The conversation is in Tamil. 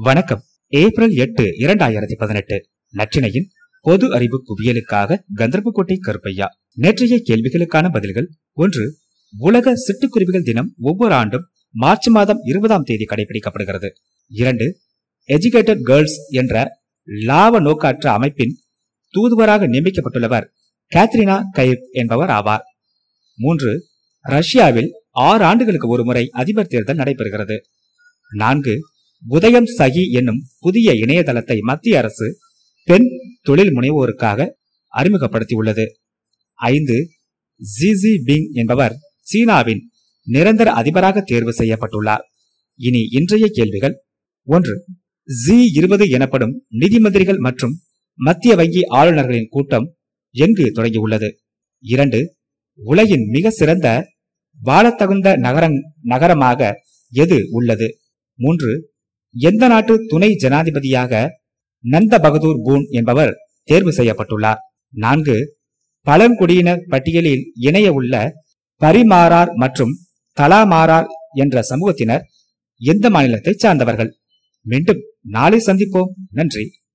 வணக்கம். ஏப்ரல் எட்டு இரண்டாயிரத்தி பதினெட்டு. நற்றினையின் பொது அறிவு குவியலுக்காக கந்தர்போட்டை கருப்பையா. நேற்றைய கேள்விகளுக்கான பதில்கள் ஒன்று உலக சிட்டுக்குருவிகள் தினம் ஒவ்வொரு ஆண்டும் மார்ச் மாதம் இருபதாம் தேதி கடைபிடிக்கப்படுகிறது. இரண்டு எஜுகேட்டட் கேர்ள்ஸ் என்ற லாப நோக்காற்ற அமைப்பின் தூதுவராக நியமிக்கப்பட்டுள்ளவர் கேத்ரினா கைப் என்பவர் ஆவார். மூன்று ரஷ்யாவில் ஆறு ஆண்டுகளுக்கு ஒருமுறை அதிபர் தேர்தல் நடைபெறுகிறது. நான்கு உதயம் சகி என்னும் புதிய இணையதளத்தை மத்திய அரசு பெண் தொழில் முனைவோருக்காக அறிமுகப்படுத்தியுள்ளது. ஐந்து ஜிஜி பிங் என்பவர் சீனாவின் நிரந்தர அதிபராக தேர்வு செய்யப்பட்டுள்ளார். இனி இன்றைய கேள்விகள். ஒன்று ஜி இருபது எனப்படும் நிதி மந்திரிகள் மற்றும் மத்திய வங்கி ஆளுநர்களின் கூட்டம் எங்கு தொடங்கியுள்ளது? இரண்டு உலகின் மிக சிறந்த வாழத்தகுந்த நகரம் நகரமாக எது உள்ளது? மூன்று எந்த நாட்டு துணை ஜனாதிபதியாக நந்த பகதூர் பூன் என்பவர் தேர்வு செய்யப்பட்டுள்ளார். நான்கு பழங்குடியினர் பட்டியலில் இணைய உள்ள பரிமாறார் மற்றும் தலாமாறார் என்ற சமூகத்தினர் எந்த மாநிலத்தை சார்ந்தவர்கள்? மீண்டும் நாளை சந்திப்போம். நன்றி.